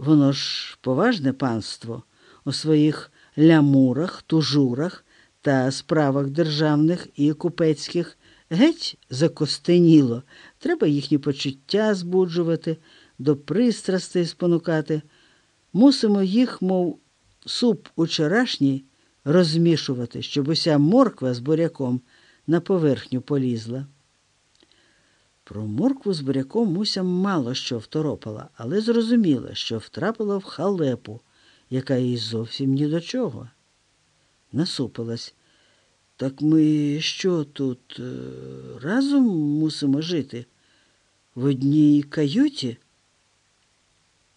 Воно ж поважне панство у своїх лямурах, тужурах та справах державних і купецьких геть закостеніло. Треба їхні почуття збуджувати, до пристрастей спонукати. Мусимо їх, мов суп учорашній, розмішувати, щоб уся морква з буряком на поверхню полізла. Про моркву з буряком Муся мало що второпала, але зрозуміла, що втрапила в халепу, яка їй зовсім ні до чого. Насупилась. Так ми що тут е, разом мусимо жити? В одній каюті?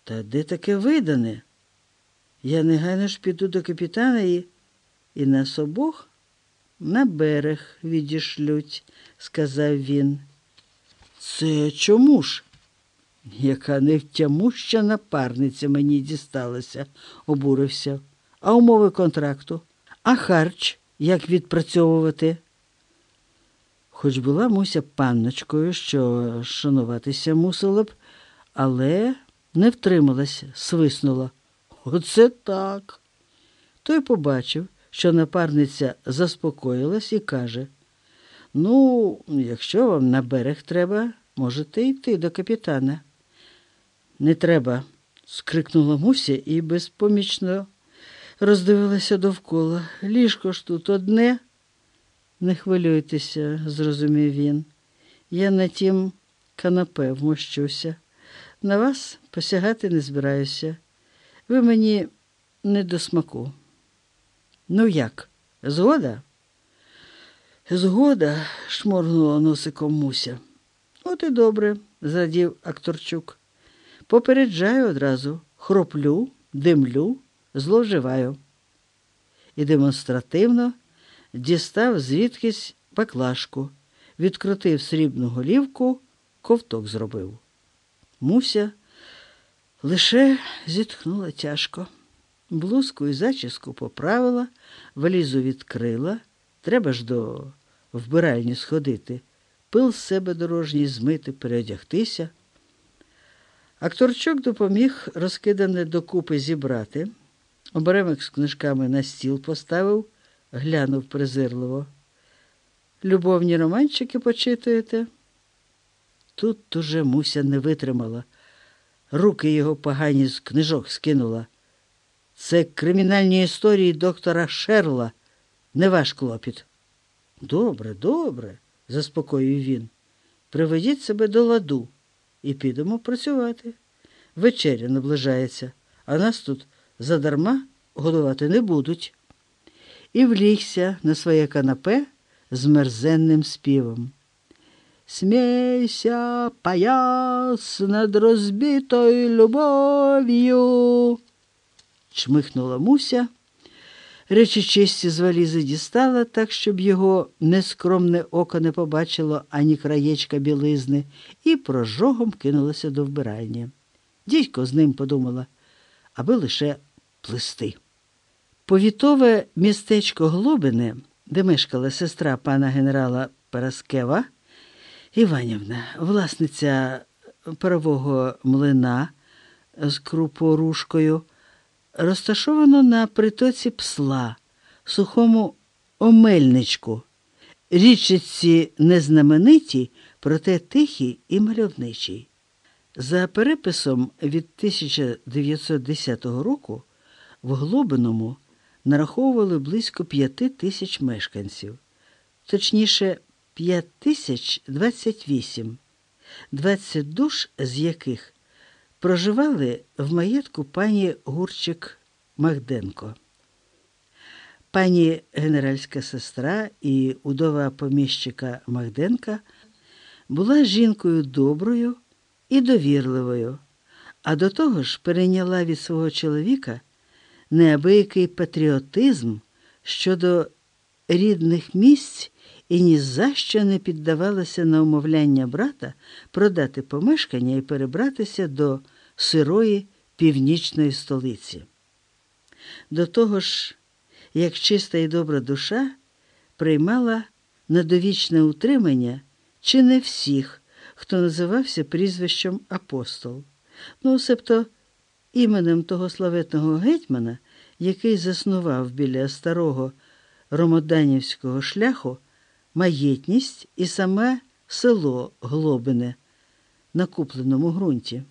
Та де таке видане? Я негайно ж піду до капітана і, і нас обох на берег відішлють, сказав він. Це чому ж? Яка невтямуща напарниця мені дісталася, обурився. А умови контракту? А харч як відпрацьовувати? Хоч була Муся панночкою, що шануватися мусила б, але не втрималася, свиснула. Оце так. Той побачив, що напарниця заспокоїлась і каже: Ну, якщо вам на берег треба, можете йти до капітана. Не треба, скрикнула Муся і безпомічно роздивилася довкола. Ліжко ж тут одне. Не хвилюйтеся, зрозумів він. Я на тім канапе вмощуся. На вас посягати не збираюся. Ви мені не до смаку. Ну як, згода? Згода, шморгнула носиком Муся. От і добре, зрадів Акторчук. Попереджаю одразу хроплю, димлю, зловживаю. І демонстративно дістав звідкись баклажку, відкрутив срібну голівку, ковток зробив. Муся лише зітхнула тяжко. Блузку і зачіску поправила, валізу відкрила. Треба ж до вбиральні сходити, пил з себе дорожній змити, переодягтися. Акторчук допоміг розкидане докупи зібрати, оберемок з книжками на стіл поставив, глянув презирливо. Любовні романчики почитуєте? Тут уже Муся не витримала. Руки його погані з книжок скинула. Це кримінальні історії доктора Шерла, не ваш клопіт. Добре, добре, заспокоїв він. Приведіть себе до ладу і підемо працювати. Вечеря наближається, а нас тут задарма годувати не будуть. І влігся на своє канапе з мерзенним співом. Смейся, паяс над розбитою любов'ю. Чмихнула Муся. Речі честі з валізи дістала так, щоб його нескромне око не побачило ані краєчка білизни, і прожогом кинулася до вбиральні. Дідько з ним подумала, аби лише плести. Повітове містечко Глобине, де мешкала сестра пана генерала Параскева, Іванівна, власниця парового млина з крупорушкою, розташовано на притоці псла, сухому омельничку, річиці незнамениті, проте тихій і мальовничій. За переписом від 1910 року в Глобиному нараховували близько п'яти тисяч мешканців, точніше, 5028, 20 душ з яких проживали в маєтку пані Гурчик Магденко. Пані генеральська сестра і удова поміщика Магденка була жінкою доброю і довірливою, а до того ж перейняла від свого чоловіка неабиякий патріотизм щодо рідних місць і ні за що не піддавалася на умовляння брата продати помешкання і перебратися до сирої північної столиці. До того ж, як чиста і добра душа приймала на довічне утримання чи не всіх, хто називався прізвищем апостол, ну, себто іменем того славетного гетьмана, який заснував біля старого ромоданівського шляху маєтність і саме село Глобине на купленому ґрунті.